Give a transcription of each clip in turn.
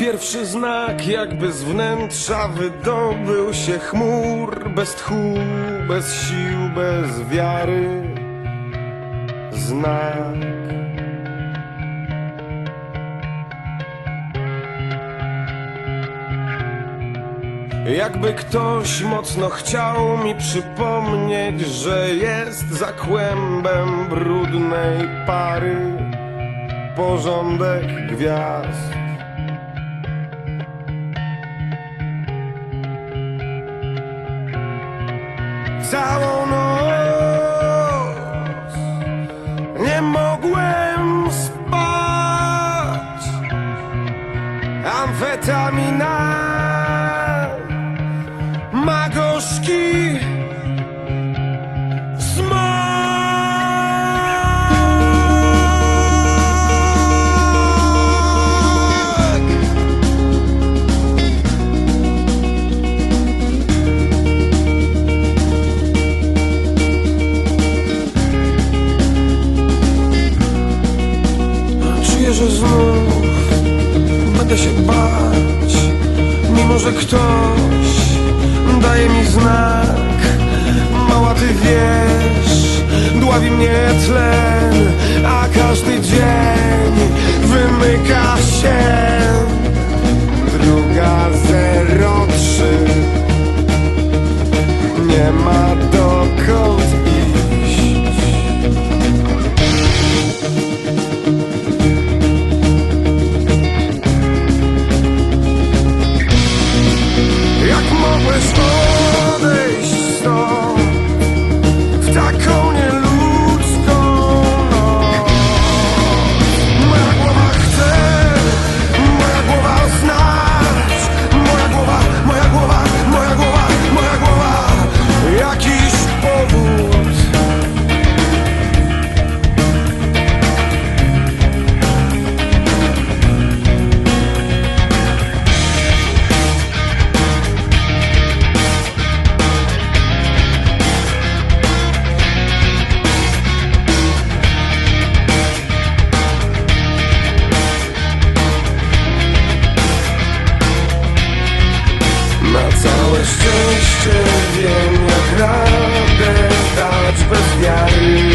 Pierwszy znak jakby z wnętrza wydobył się chmur. Bez tchu, bez sił, bez wiary. Znak. Jakby ktoś mocno chciał mi przypomnieć, że jest za kłębem brudnej pary. Porządek gwiazd. I won't się bać, mimo że ktoś daje mi znak. Mała, ty wiesz, dławi mnie tlen, a każdy dzień wymyka się. Druga zero trzy, szczęście wiem jak radę dać bez wiary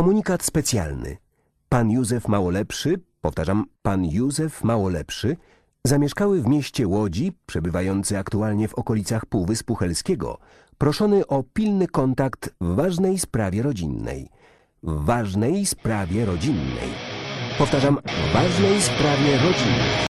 Komunikat specjalny. Pan Józef Małolepszy, powtarzam, pan Józef Małolepszy, zamieszkały w mieście Łodzi, przebywający aktualnie w okolicach Półwyspu Helskiego, proszony o pilny kontakt w ważnej sprawie rodzinnej. W ważnej sprawie rodzinnej. Powtarzam, w ważnej sprawie rodzinnej.